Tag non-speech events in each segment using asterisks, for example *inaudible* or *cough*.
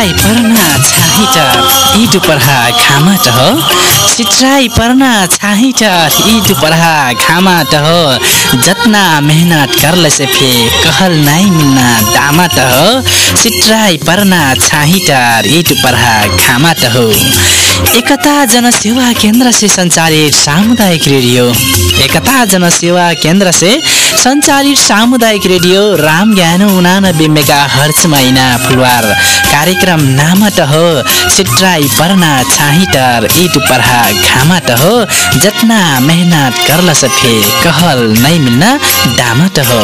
Citri पर्ना छाहिटर ई दुपरहा घामट हो। Citri पर्ना छाहिटर ई दुपरहा घामट हो। जतना मेहनत करले से फे कहल नाइ मिल्ना दामट हो। सिट्राई पर्ना छाहिटर ई दुपरहा घामट हो। एकता जनसेवा केन्द्र से सञ्चालित सामुदायिक रेडियो। एकता जनसेवा केन्द्र से सञ्चालित सामुदायिक रेडियो राम ज्ञान उनानब्बे मेगा हर्च महिना फुलवार। कार्यक्रम नामट हो सिट्राई पर्ना छाहिटर ईट पर्हा घामट हो जतना मेहनत करल सफे कहल नै मिल्न दामट हो।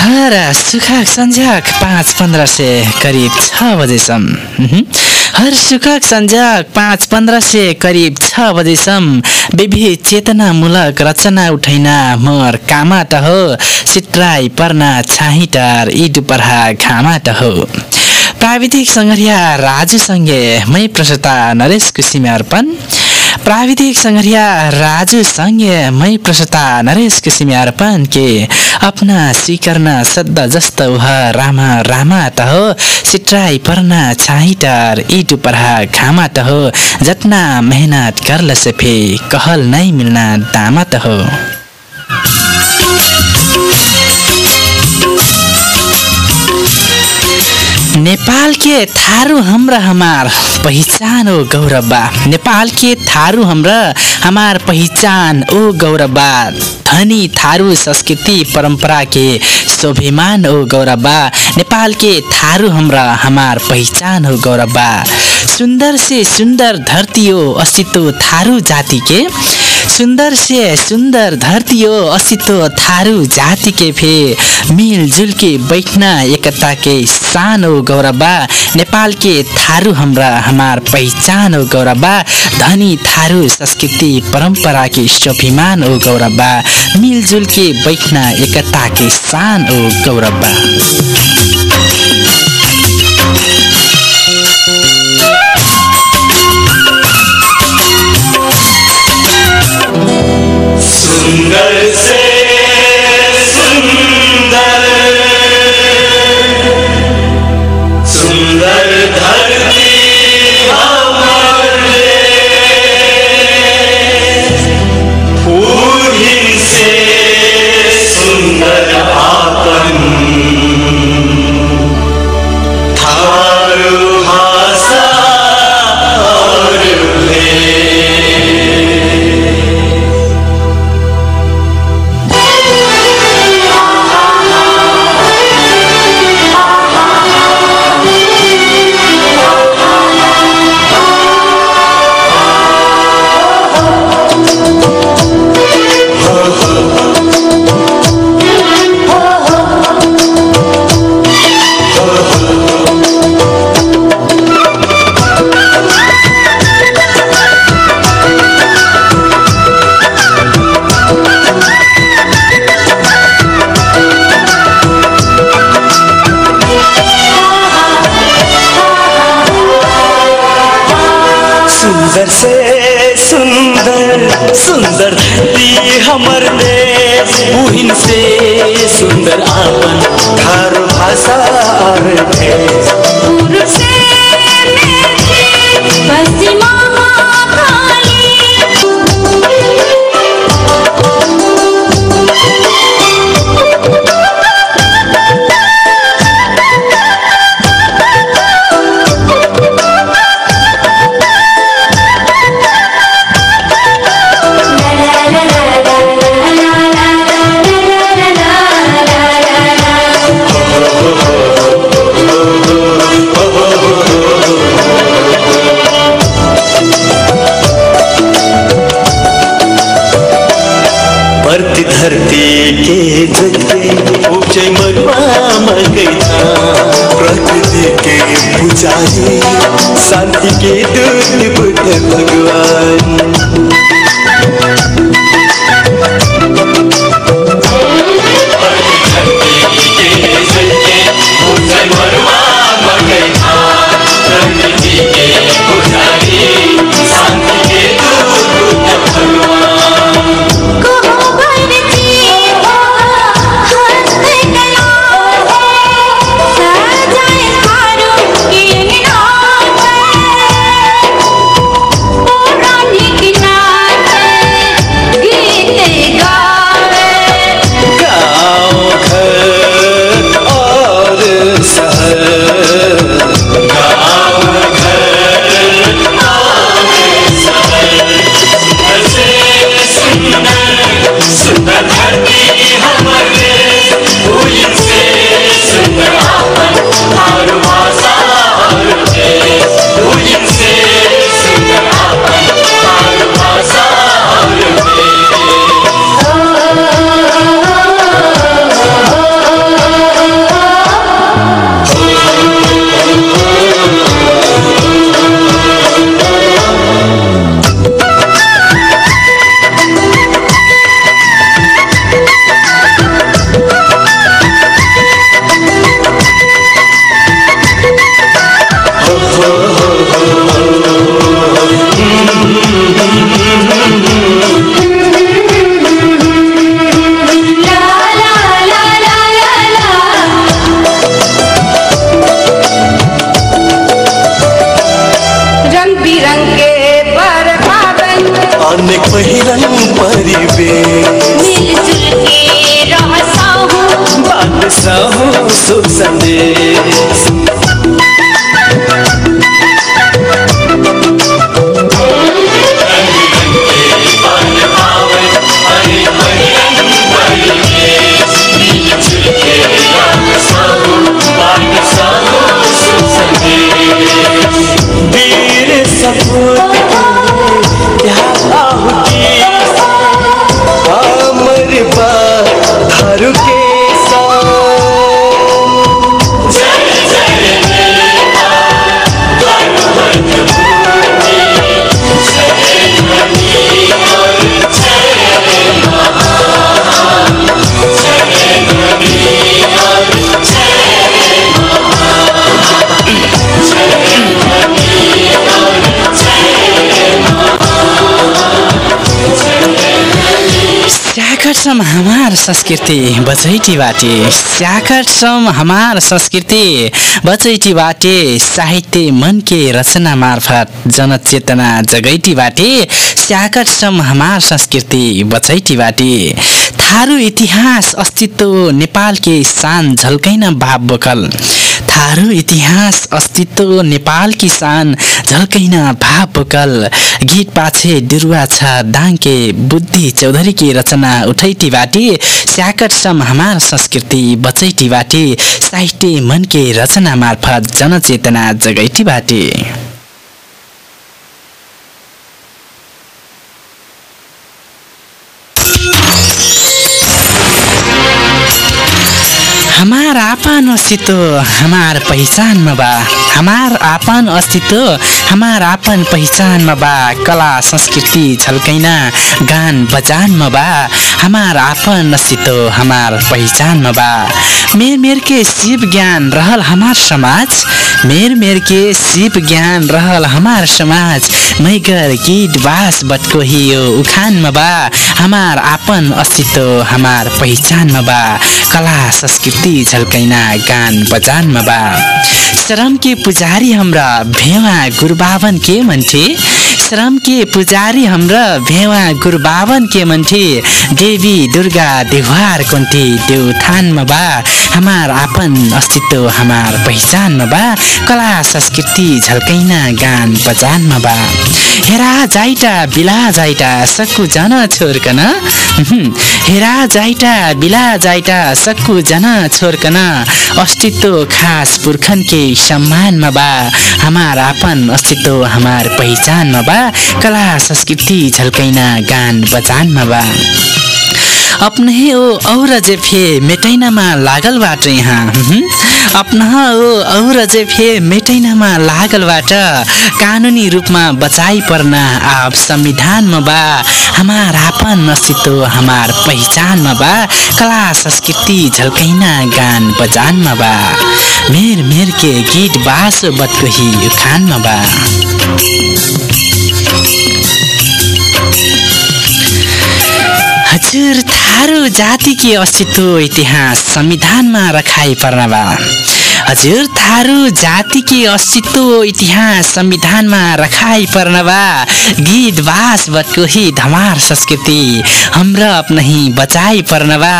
हर सुखाक सन्झ्याक पाँच पन्ध्र से करिब छ बजेसम्म। हर सुखक सन्झ्याक पाँच पन्ध्र से करिब छ बजेसम्म। विविध चेतनामूलक रचना उठैना मोर कामाट हो। सिट्राई पर्ना छाहिटार ई दुपरहा घामाट हो। प्राविधिक सङ्घर्या राजुसँगै मै प्रसता नरेशको सीमा अर्पण। प्राविधिक सङ्घर्या राजु सँगै मै प्रसता नरेश अर्पण के अपना स्वीकर्न सद्द जस्त उह रामा रामा त हो सिट्राई पर्ना छाइटर इटु पर्हा घामा त हो जतना मेहनत करल से फे कहल नै मिल्ना दामा त हो नेपाल के थारू हमरा हमार पहिचान ओ गौरबा नेपाल के थारू हमरा हमार पहिचान ओ गौरबा धनी थारू संस्कृति परंपरा के स्वाभिमान ओ गौरबा नेपाल के थारू हमरा हमार पहिचान हो गौरबा सुंदर से सुंदर धरती हो अस्तित्व थारू जाति के सुंदर से सुंदर धरती हो अस्तित्व थारू जाति के फे। मिलजुल के बैठना एकता के शान हो गौरबा। नेपाल के थारू हमरा हमार पहिचान हो गौरबा। धनी थारू संस्कृति परंपरा के स्वाभिमान हो गौरबा। मिलजुल के बैठना एकता के शान हो गौरबा। जगते ऊँचे मरुआ प्रकृति के पुजारी शांति के दूत बुद्ध भगवान स्याकटसम हमार संस्कृति बचैटी बाटे। स्याकटसम हमार संस्कृति बचैटी बाटे। साहित्य मन के रचना मार्फत जनचेतना जगैटी बाटे। स्याकटसम हमार संस्कृति बचैटी बाटे। थारू इतिहास अस्तित्व नेपाल के शान झल्कैन भाव बोकल। थारू इतिहास अस्तित्व नेपाल की शान झल्कैन भाव बोकल गीत पाछे डिरुवा छ दाङके बुद्धि चौधरी की रचना उठैटी बाटी। स्याकटसम हमार संस्कृति बचैटी बाटी। साहित्य मन के रचना मार्फत जनचेतना जगैटी बाटी। आपन अस्तित्व हमार पहिचानमा बा। हमार आपन अस्तित्व हमार आपन पहिचानमा बा। कला संस्कृति झल्कैना गान बजानमा बा। हमार आपन अस्तित्व हमार पहिचानमा बा मेर मेर के शिव ज्ञान रहल हमार समाज। मेर मेर के शिव ज्ञान रहल हमार समाज। मैगर गीत बास बटको हियो उखानमा बा हमार आपन अस्तित्व हमार पहिचानमा बा कला संस्कृति झल्कैना गान बजानमा बा श्रम के पुजारी हाम्रा भेवा गुरुबावन के मन्थे श्रम के पुजारी हाम्रा भेवा गुरुबावन के मन्थे देवी दुर्गा देवार कुन्ती देउथानमा बा हमार आपन अस्तित्व हमार पहिचानमा बा। कला संस्कृति झल्कैना गान बजानमा बा। हेरा जाइटा बिला जाइटा सक्कु जन छोर्कन। हेरा जाइटा बिला जाइटा सक्कु जन छोर्कन। अस्तित्व खास पुर्खन के सम्मानमा बा। हमार आपन अस्तित्व हमार पहिचानमा बा। कला संस्कृति झल्कैना गान बजानमा बा। अपने ओ और जे फे मेटैनामा लागल बाट यहाँ। अपना ओ और जे फे मेटैनामा लागल बाट कानुनी रूपमा बचाइ पर्ना आप संविधानमा बा। हमार आपन अस्तित्व हमार पहिचानमा बा। कला संस्कृति झल्कैना गान बजानमा बा। मेर मेर के गीत बास बटकही उखानमा बा। हजुर थारू जातिकी अस्तित्व इतिहास संविधानमा रखाइ पर्न बा हजुर थारू जातिकी अस्तित्व इतिहास संविधानमा रखाइ पर्न बा गीत बास बटकोही धमार संस्कृति हमरा अपनही बचाइ पर्न बा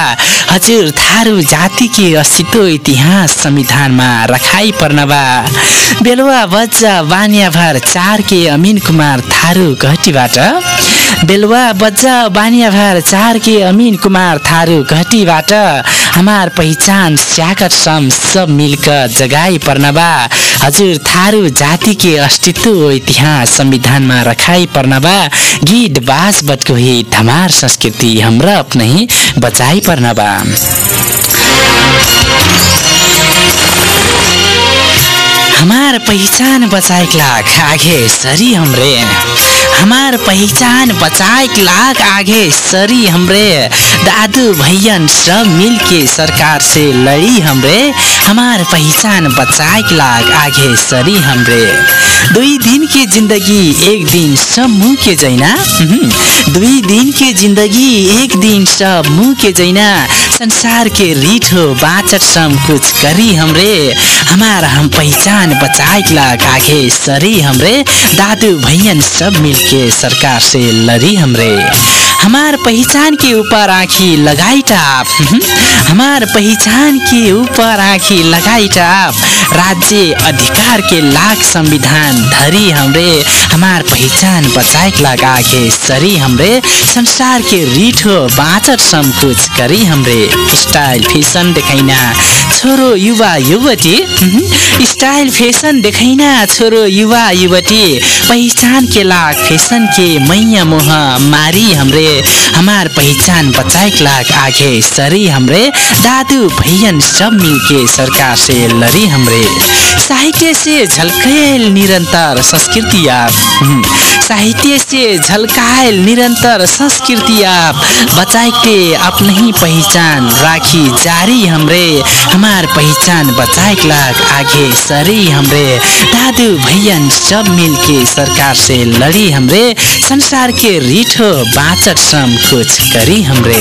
हजुर थारू जातिकी अस्तित्व इतिहास संविधानमा रखाइ पर्न बा बेलुवा बज्जा बानिया भर चार के अमिन कुमार थारू घटीबाट। बेलुवा बज्जा बानिया भर चार के अमिन कुमार थारू घटीबाट। हमार पहिचान स्याकट सम सब मिलकर जगाई पर्न बा हजुर थारू जाति के अस्तित्व इतिहास संविधानमा रखाई पर्न बा गीत बास बटको धमार संस्कृति हमरा अपनै बचाई पर्न बा हमार पहिचान बचाइक लाख आगे सरी हमरे। हमार पहिचान बचाइक लाख आगे सरी हमरे। दादू भैयन सब मिल के सरकार से लड़ी हमरे। हमार पहिचान बचाइक लाख आगे सरी हमरे। दुई दिन के जिंदगी एक दिन सब मुँह के जैना। दुई दिन के जिंदगी एक दिन सब मुँह के जैना। संसार के रीठ बाचट सम कुछ करी हमरे। हमार हम पहचान बचाए आगे सरी हमरे। दादू भैयन सब मिलके सरकार से लड़ी हमरे। हमार पहचान के ऊपर आँखी लगाई टाप। हमार पहचान के ऊपर आँखी लगाई टाप। राज्य अधिकार के लाख संविधान धरी हमरे। हमार पहचान बचाए लाग आगे सरी हमरे। संसार के रीठो बाँचट सम कुछ करी हमरे। स्टाइल फैसन देखाइना छोरो युवा युवती। स्टाइल फैसन देखाइना छोरो युवा युवती। पहचान के लाख फैसन के मैया मोह मारी हमरे। हमार पहचान बचाए लाख आगे सरी हमरे। दादू भैयन सब मिलके सरकार से लड़ी हमरे। साहित्य से झलकेल निरंतर संस्कृति आप साहित्य से झलकायल निरंतर संस्कृति आप बचाए के अपने पहचान राखी जारी हमरे। हमार पहचान बचाए लाख आगे सरी हमरे। दादू भैयन सब मिलके सरकार से लड़ी हमरे। संसार के रीठो बाचट सम कुछ करी हमरे।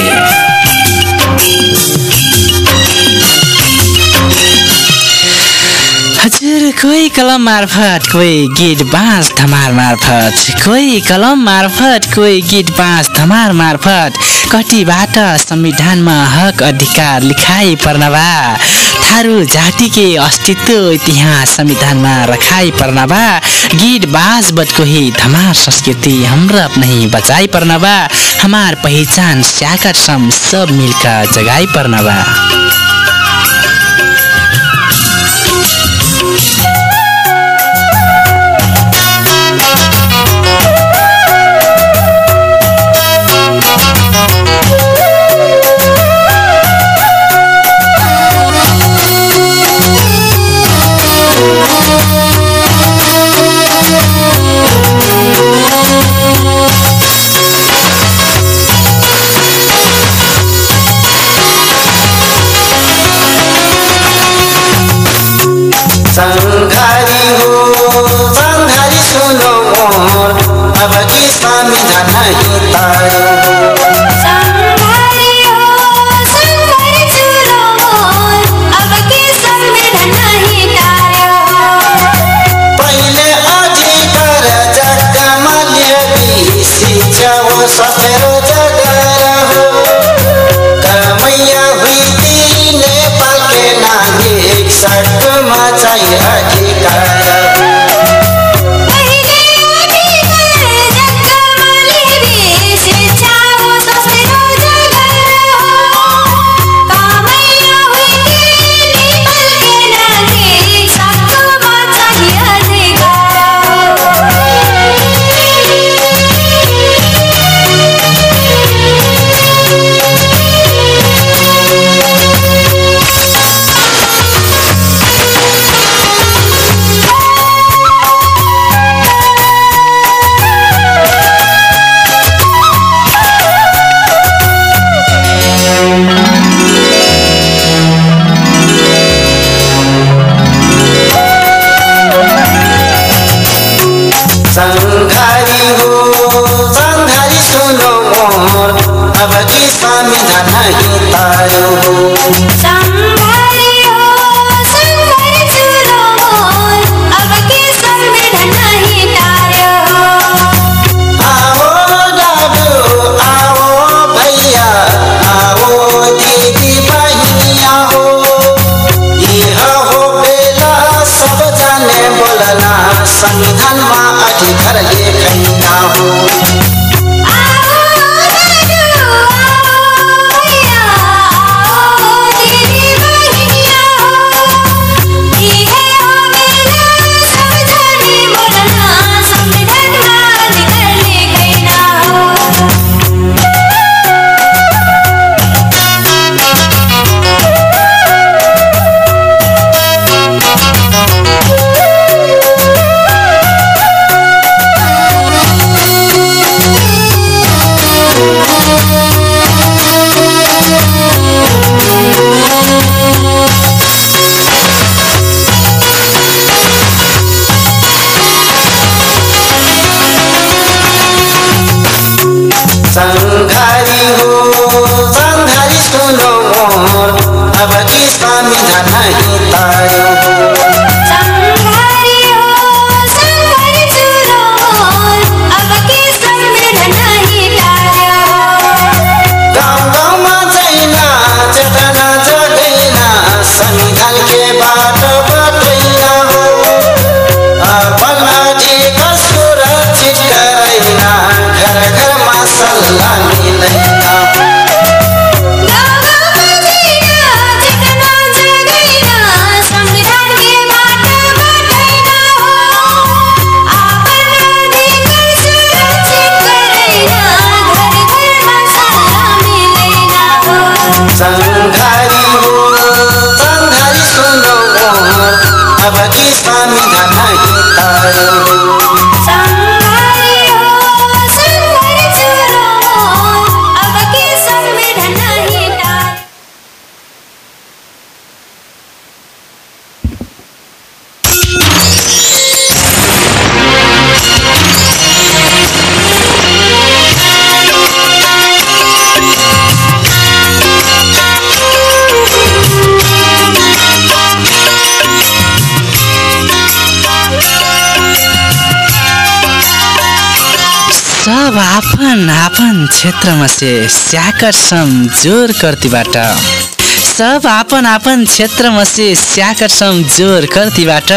हजुर कोही कलम मार्फत कोही गीत बाँस धमार मार्फत कोही कलम मार्फत कोही गीत बाँस धमार मार्फत कतिबाट संविधानमा हक अधिकार लिखाइ पर्नबा थारू जातिके अस्तित्व इतिहास संविधानमा रखाइ पर्नबा। गीत बाँस बट कोही धमार संस्कृति हमरा अपने बचाइ पर्नबा। हमार पहिचान स्याकट सम सब मिलका जगाइ पर्नबा। sun सब आपन आपन क्षेत्रमा से स्याकर्षम जोर कर्तीबाट। सब आपन आपन क्षेत्रमा से स्याकर्षम जोर कर्तीबाट।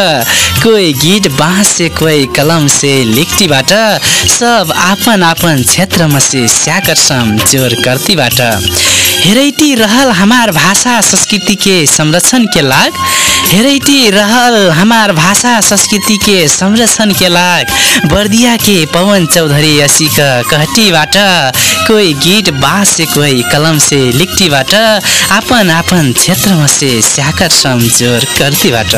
कोही गीत बाँस से कोही कलम से लिक्टीबाट सब आपन आपन क्षेत्रमा से स्याकर्षम जोर कर्तीबाट। हेरैटी रहल हमार भाषा संस्कृति के संरक्षण के लाग। हेरैटी रहल हमार भाषा संस्कृति के संरक्षण के लाग। बर्दिया के पवन चौधरी असी का कहटीबाट कोही गीत बाँस से कोही कलम से लिक्टीबाट आपन आपन क्षेत्रमा से स्याकर जोर कर्तीबाट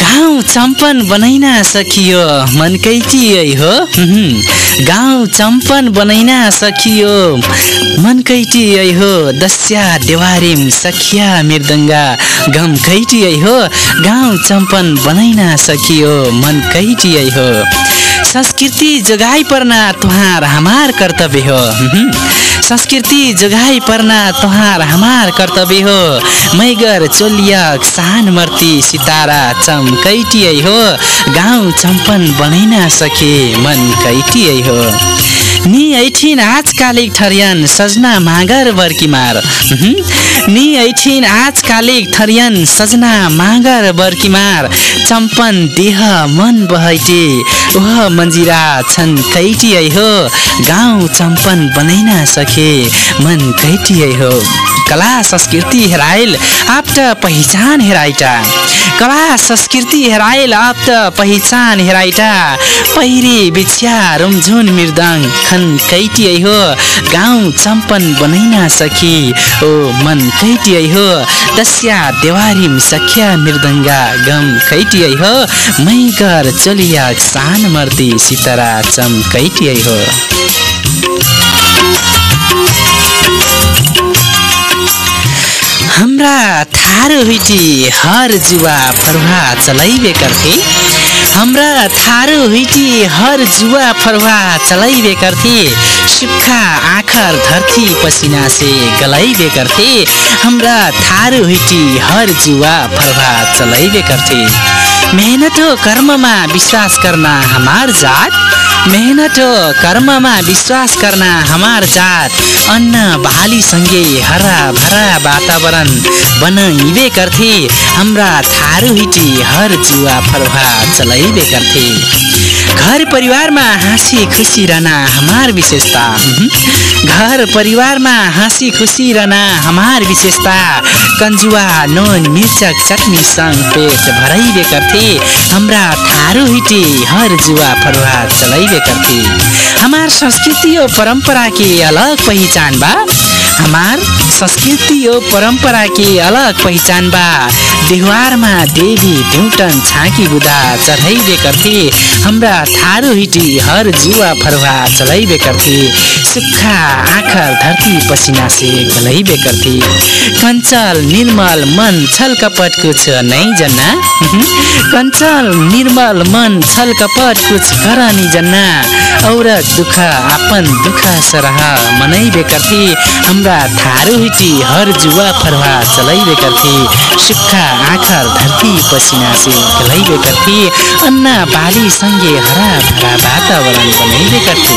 गाउँ चम्पन बनैन सकियो मनकै हो। गाउँ चम्पन बनैन सकियो मनकै चियै हो दस्या देवारिम सखिया मृदङ्गा। गम कैटियै हो गाउँ चम्पन बनैन सकियो मन कैटियै हो। संस्कृति जोगाई पर्ना तुहार हमार कर्तव्य हो। संस्कृति जोगाई पर्ना तुहार हमार कर्तव्य हो। मैगर चोलियक सान मर्ती सितारा चम कैटियै हो। गाउँ चम्पन बनैन सके मन कैटियै हो। नि ऐठिन आजकालिक ठरियन सजना मागर बर्कीमार हुहुम। नि ऐठिन आजकालिक ठरियन सजना मागर बर्कीमार चम्पन देह मन बहैटे ओह मन्जिरा छन् कैटियै हो। गाउँ चम्पन बनैन सके। मन कैटियै हो। कला संस्कृति हेराइल आप्त पहिचान हेराइटा। कला संस्कृति हेराइल आप्त पहिचान हेराइटा। पहिरी बिछ्या रुमझुन मृदङ खन कैटियै हो। गाउँ चम्पन बनैन सकी ओ मन कैटियै हो। दस्या देवारिम सख्या मृदङ्गा गम कैटियै हो। मैगर चलिया सान मर्ती सितरा चम कैटियै हो। हाम्रा थारू हुइटी हर जुवा फरुहा चलाइबे गर्थे। हाम्रा थारू हुइटी हर जुवा फरुहा चलाइबे गर्थे। सुक्खा आखर धरती पसिना से गलाइबे गर्थे। हाम्रा थारू हुइटी हर जुवा फरुहा चलाइबे गर्थे। मेहनत हो कर्ममा विश्वास गर्न हमार जात मेहनत कर्ममा विश्वास गर्न हमार जात। अन्न बालीसँगै हरा भरा वातावरण बनाइबे गर्थे। हाम्रा थारू हिटी हर जुवा फरुहा चलाइबे गर्थे। घर परिवारमा हाँसी खुसी रहन हमार विशेषता। घर परिवारमा हाँसी खुसी रहन हमार विशेषता। कंजुआ नोन मिर्चक चटनी संग पेट भराइबे गर्थे। हाम्रा थारू हिटी हर जुवा फरुहा चलाइबे गर्थे हमार संस्कृति और परंपरा की अलग पहचान बा। हमार संस्कृति और परंपरा की अलग पहचान बा। देहवारमा देवी ढ्युटन छाकी बुदा चढाइबे गर्थे हाम्रा थारू हिटी हर जुवा फरुवा चलाइबे गर्थे सुक्खा आँखा धरती पसिना से गलाइबे गर्थे कञ्चल निर्मल मन छल कपट कुछ नै जन्ना। कञ्चल निर्मल मन छल कपट कुछ करनी जन्ना। औरत दुख आपन दुख सरह मनैबे गर्थे हाम्रा थारू हिटी हर जुवा फरुवा चलाइबे गर्थे सुक्खा आँखा धरती पसिना से गलाइबे गर्थे। अन्ना बाली सँगे हरा भरा वातावरण बनाइबे गर्थे।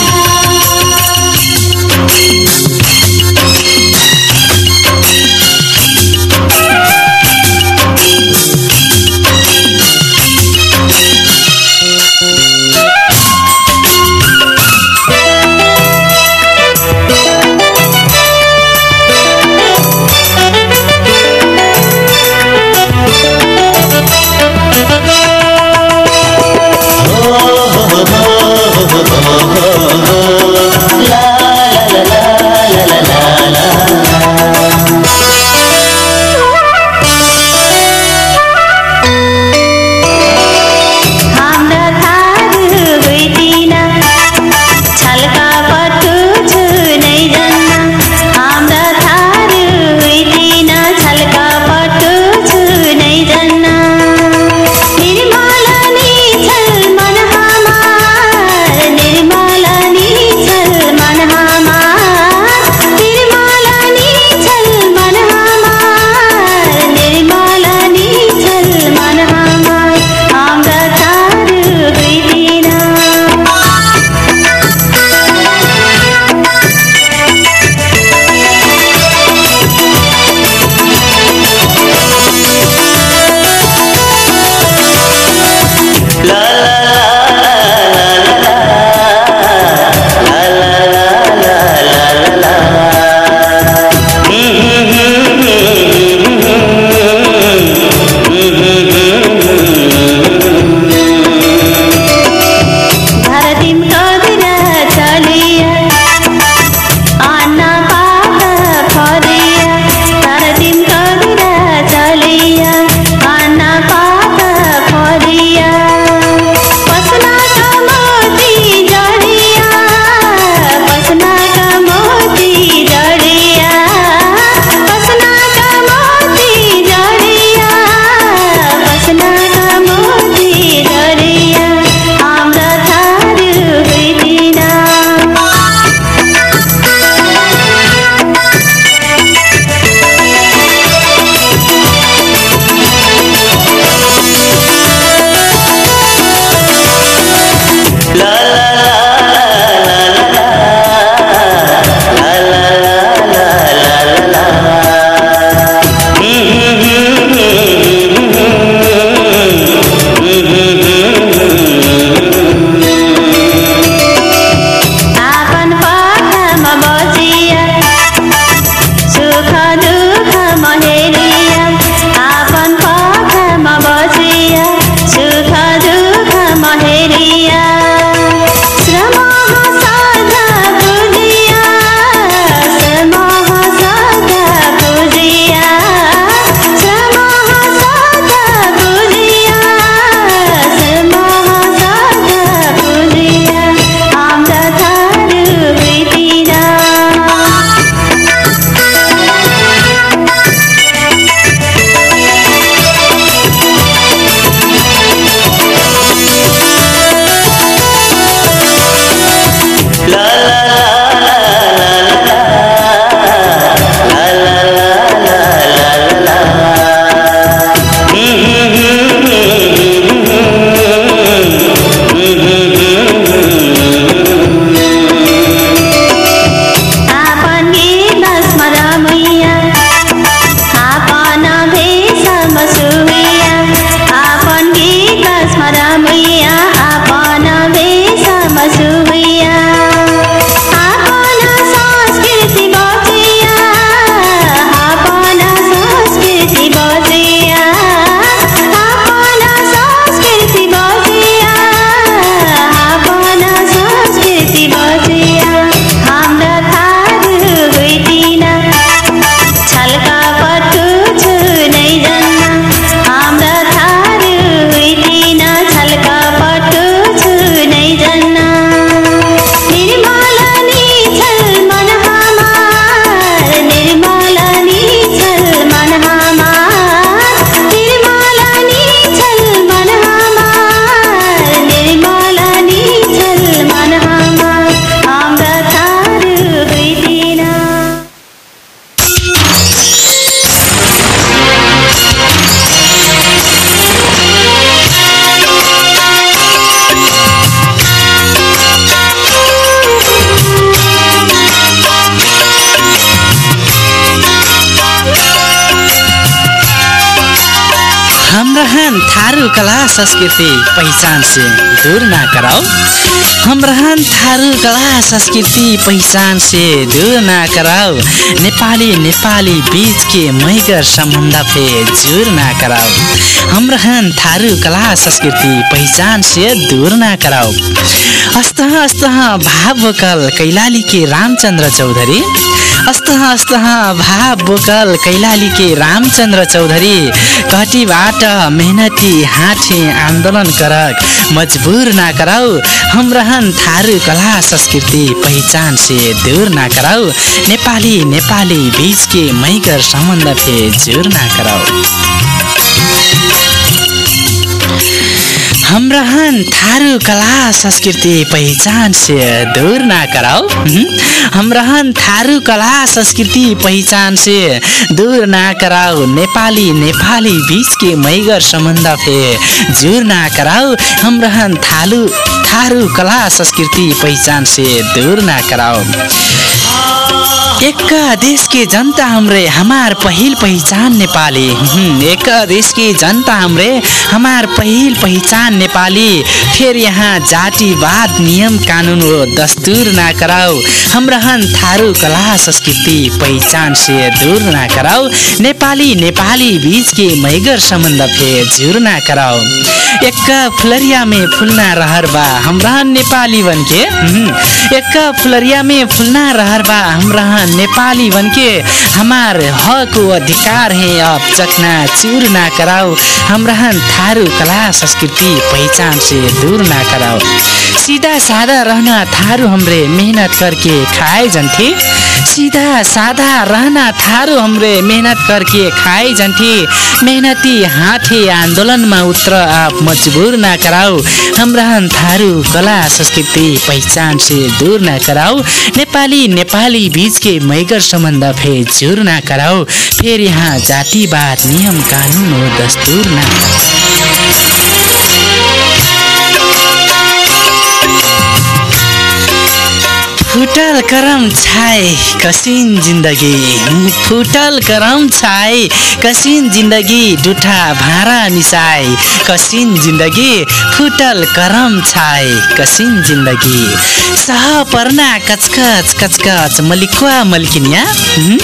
संस्कृति पहचान से दूर ना कराओ हम रहन थारू कला संस्कृति पहचान से दूर ना कराओ नेपाली नेपाली बीच के मैगर सम्बन्ध पे दूर ना कराओ हम रहन थारू कला संस्कृति पहचान से दूर ना कराओ अस्तः अस्तः भाव वकल कैलाली के रामचन्द्र चौधरी। अस्तः अस्तः भाव बोकल कैलाली के रामचन्द्र चौधरी घटीबाट मेहनती हाँठे आन्दोलन करक मजबूर ना कराऊ हम रहन थारू कला संस्कृति पहिचान से दूर ना कराऊ नेपाली नेपाली बीच के मैगर सम्बन्ध फे जोर ना कराऊ हम रहन थारू कला संस्कृति पहिचान से दूर ना कराओ। हम्म? हम रहन थारू कला संस्कृति पहिचान से दूर ना कराओ। नेपाली नेपाली बीच के मैगर सम्बन्ध फे जुर ना कराओ। हम रहन थालू थारू कला संस्कृति पहिचान से दूर ना कराओ। एक देश के जनता हमरे हमार पहिल पहिचान नेपाली। एक देश की जनता हमरे हमार पहिल पहिचान नेपाली। फिर यहाँ जातिवाद नियम कानुन हो दस्तूर ना कराओ हम रहन थारू कला संस्कृति पहिचान से दूर ना कराओ नेपाली नेपाली बीच के मैगर सम्बन्ध फे जुर ना कराओ एक फुलरिया में फुलना रहर बा हम रहन नेपाली बन के एक फुलरिया में फुलना रहर बा हम रहन नेपाली बन के? हमार हक अधिकार है अब चकना चूर ना कराओ। हम रहन थारू कला संस्कृति पहचान से दूर ना कराओ। सीधा साधा रहना थारू हमरे मेहनत करके खाए जन्थे सीधा साधा रहना थारू हमरे मेहनत करके खाए जन्थे मेहनती हाथे आन्दोलनमा उत्र आप मजबूर ना कराओ। हम रहन थारू कला संस्कृति पहचान से दूर ना कराओ। नेपाली नेपाली बीच के मैगर सम्बन्ध फे जोर ना फिर यहाँ जातिवाद नियम कानुन हो दस्तूर ना फुटल करम छाए कसिन जिन्दगी। फुटल करम छाए कसिन जिन्दगी डुठा भाँडा मिसाए कसिन जिन्दगी फुटल करम छाए कसिन जिन्दगी। सह पर्ना कचकच कचकच मलिकुवा मल्किनिया। हुँ?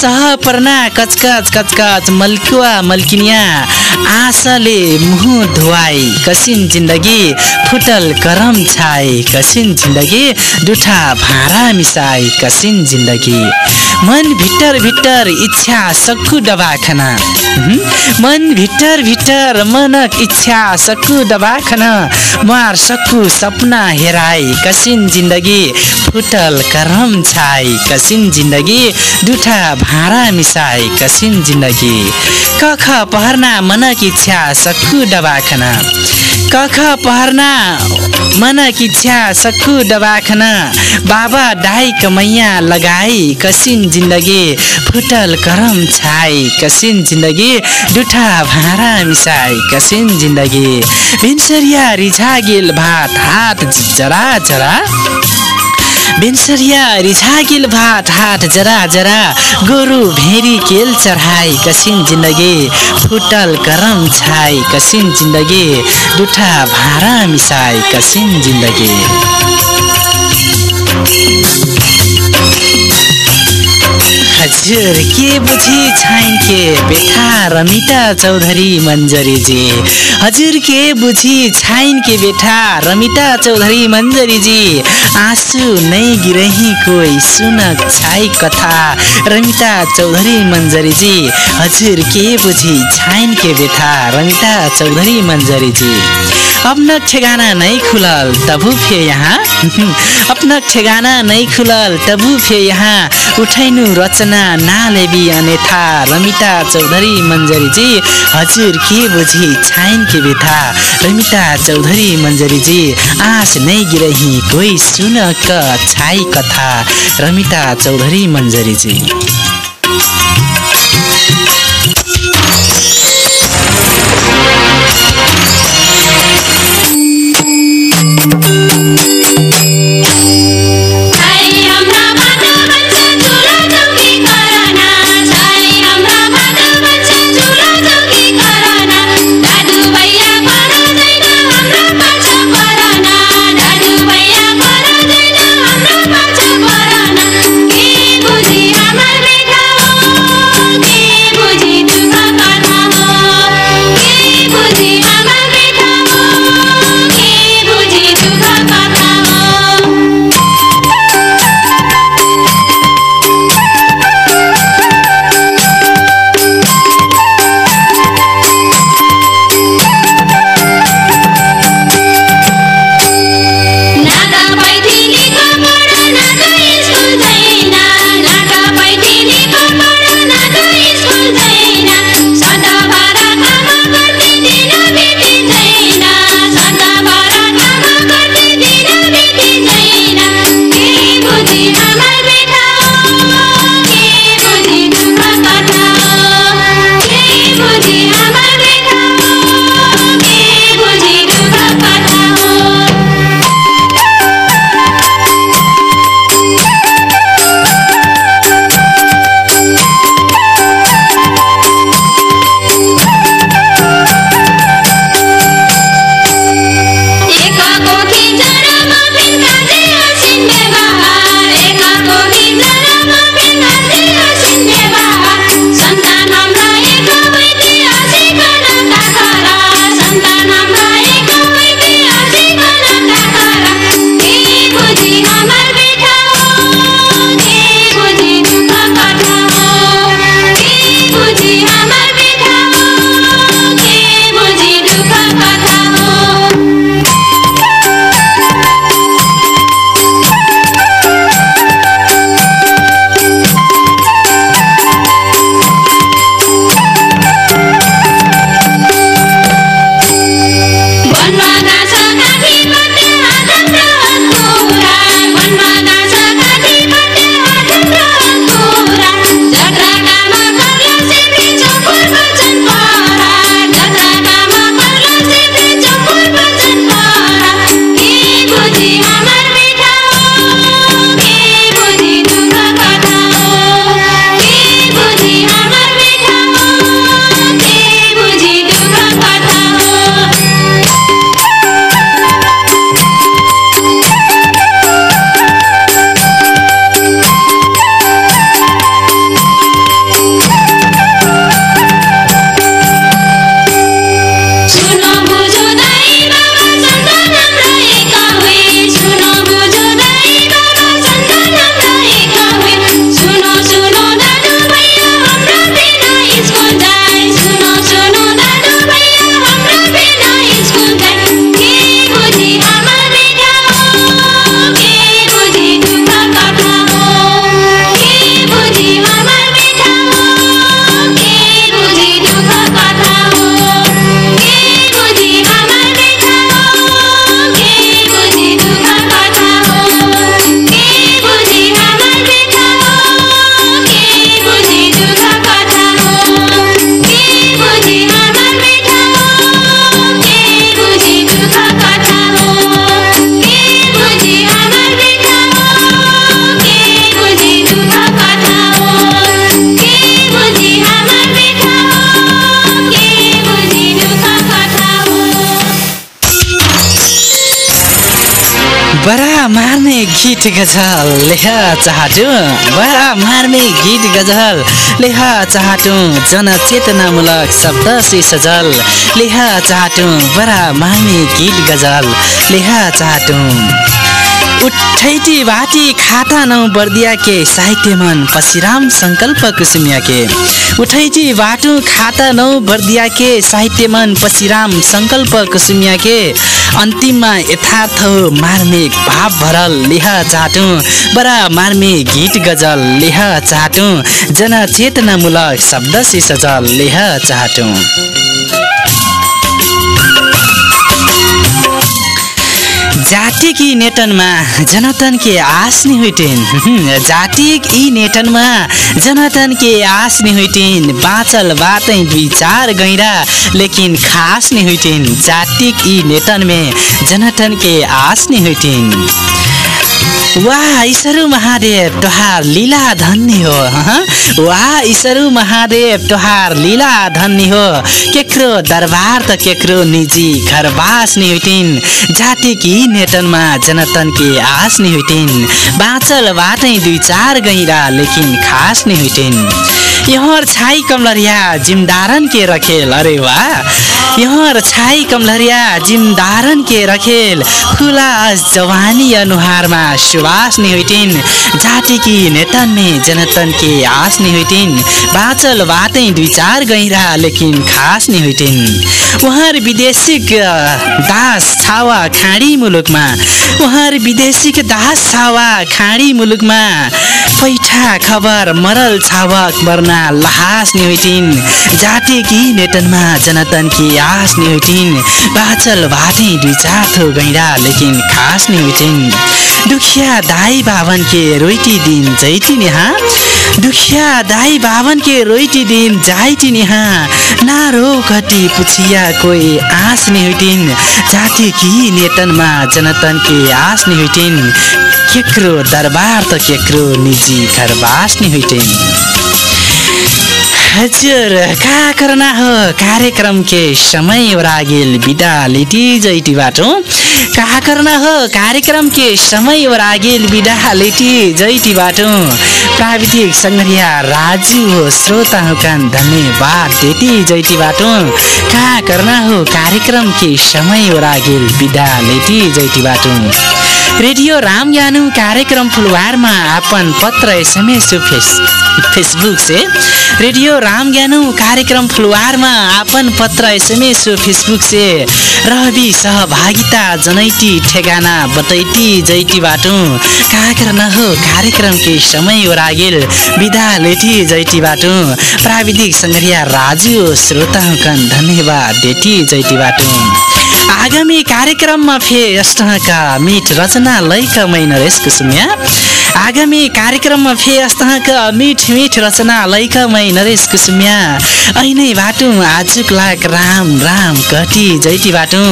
सह पर्ना कचकच कचकच मल्कुवा मल्किनिया। आशाले मुह धुवाई कसिन जिन्दगी फुटल करम छाए कसिन जिन्दगी डुठा भाँडा मिसाई कसिन जिन्दगी। मन भिटर भिटर इच्छा सक्कु दबाखना? मन भिटर भिटर मनक इच्छा सक्कु दबाखना मार सक्कु सपना हेराई कसिन जिन्दगी। फुटल करम छाई कसिन जिन्दगी। डुठा भाँडा मिसाई कसिन जिन्दगी। कख पहर्ना मनक इच्छा सक्कु दबाखना कख पहर्ना मनक इच्छा सक्कु दबाखना बाबा दाई कमैया लगाई कसिन जिन्दगी फुटल करम छाई कसिन जिन्दगी डुठा भाँडा मिसाई कसिन जिन्दगी। भिन्सरिया रिझा गेल भात हात जरा जरा। बेन्सरिया रिझागिल भात हाट जरा जरा। गोरु भेरी केल चढाई कसिन जिन्दगी। फुटल करम छाई कसिन जिन्दगी। दुठा भाँडा मिसाई कसिन जिन्दगी। हजुर के बुझी छाइन के? बेथा रमिता चौधरी मन्जरीजी हजुर के बुझी छाइन के बेठा रमिता चौधरी मन्जरीजी आँसु नै गिरही कोही सुनक छाई कथा। रमिता चौधरी मन्जरीजी हजुर के बुझी छाइन के बेथा रमिता चौधरी मन्जरीजी अपना ठेगाना नै खुलल तबु फे यहाँ। *laughs* अपना ठेगाना नै खुलल तबु फे यहाँ। उठैनु रचना नालेबी अन्यथा रमिता चौधरी मन्जरीजी हजुर के बुझी छाइन के बेथा रमिता चौधरी मन्जरीजी आँस नै गिरही कोही सुन क छाई कथा? रमिता चौधरी मन्जरीजी गीत गजल लेह चाहटु। बडा मार्मिक गीत गजल। लेह चाहटु। जनचेतनामूलक शब्द से सजल। लेह चाहटु। बडा मार्मिक गीत गजल। लेह चाहटु। उठैटी बाटी खाता नौ बर्दिया के। साहित्य मन पसिराम संकल्प कुसुमिया के। उठैटी बाटो खाता नौ बर्दिया के। साहित्य मन पसिराम संकल्प कुसुमिया के। अन्तिममा यथार्थ मार्मिक भाव भरल लेह चाटु बडा मार्मिक गीत गजल लेह चाटु जनचेतनामूलक शब्द से सजल लेह चाटु। जातिक यी नेटनमा जनतन के आस नि हुइटेन जातिक यी नेटनमा जनतन के आस नि हुइटेन बाँचल बातै दुई चार गैरा लेकिन खास नि हुइटेन जातिक यी नेटन में जनतन के आस नि हुइटेन वाह ईश्वरु महादेव तोहार लीला धन्य हो? वाह ईश्वरु महादेव तोहार लीला धन्य हो। केक्रो दरबार त केक्रो निजी घरबास नि हुइटिन। जाति कि नेटनमा जनतन के आस नि हुइटिन। बाँचल बाटै दुई चार गैरा लेकिन खास नि हुइटिन। यहर छाई कमलरिया जिमदारन के रखेल। अरे वाह! यहर छाई कमलरिया जिमदारन के रखेल। खुला जवानी अनुहारमा सुवास नि हुइटिन। जातिकी नेतन में जनतन के आस नि हुइटिन। बाँचल बाटै दुई चार गैरा लेकिन खास नि हुइटिन। उहाँ विदेशिक दास छावा खाडी मुलुकमा। उहाँ विदेशिक दास छावा खाडी मुलुकमा। पैठा खबर मरल छावक मर्ना लहास नि हुइटिन जातिकी नेतनमा जनतन की आस नि हुइटिन बाँचल बाटै दुई चार थो गैँडा लेकिन खास नि हुइटिन दुखिया दाई बाबन के रोइटी दिन जैती नेहा। दुखिया दाई बाबन के रोइटी दिन जाइटी नेहा। नारो कति पुछिया कोही आस नि हुइटिन जाति कि नेतनमा जनतन के आस नि हुइटिन केक्रो दरबार त केक्रो निजी घरबास नि हुइटिन हजुर का करना हो? कार्यक्रम के समय ओरागिल बिदा लिटी जैटी बाटो। का करना हो? कार्यक्रम के समय ओरागिल बिदा लिटी जैटी बाटो। प्राविधिक सङ्ग्रिया राजु हो श्रोता हो कान धन्यवाद देती जैती बाटो। का करना हो? कार्यक्रम के समय ओरागिल बिदा लेटी जैती बाटो। रेडियो राम ज्ञानु कार्यक्रम फुलवारमा आपन पत्र एसएमएस फेस फेसबुक से रेडियो राम ज्ञानु कार्यक्रम फुलवारमा आपन पत्र एसएमएस फेसबुक से रहबी सहभागिता जनैटी ठेगाना बतैती जैती बाटो। का करना हो कार्यक्रम के समय ओरागेल विदा लेटी जैती बाटो। प्राविधिक सङ्ग्रिया राजु श्रोता कन धन्यवाद देती जैती बाटो। आगामी कार्यक्रममा फेर अष्टका मिठ रचना लैका मैनरेश कुसुमिया आगामी कार्यक्रममा फेर अष्टका मिठ मिठ रचना लैका मै नरेश कुसुमिया ऐनै बाटो आजुक लाग राम राम कटी जैती बाटो।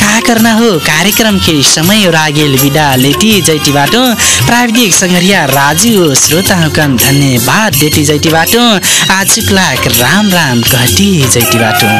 का करना हो कार्यक्रम के समय रागेल विदा लेटी जैती बाटो। प्राविधिक सङ्घरिया राजु श्रोता धन्यवाद देती जैती बाटो। आजुक लाग राम राम कटी जैती बाटो।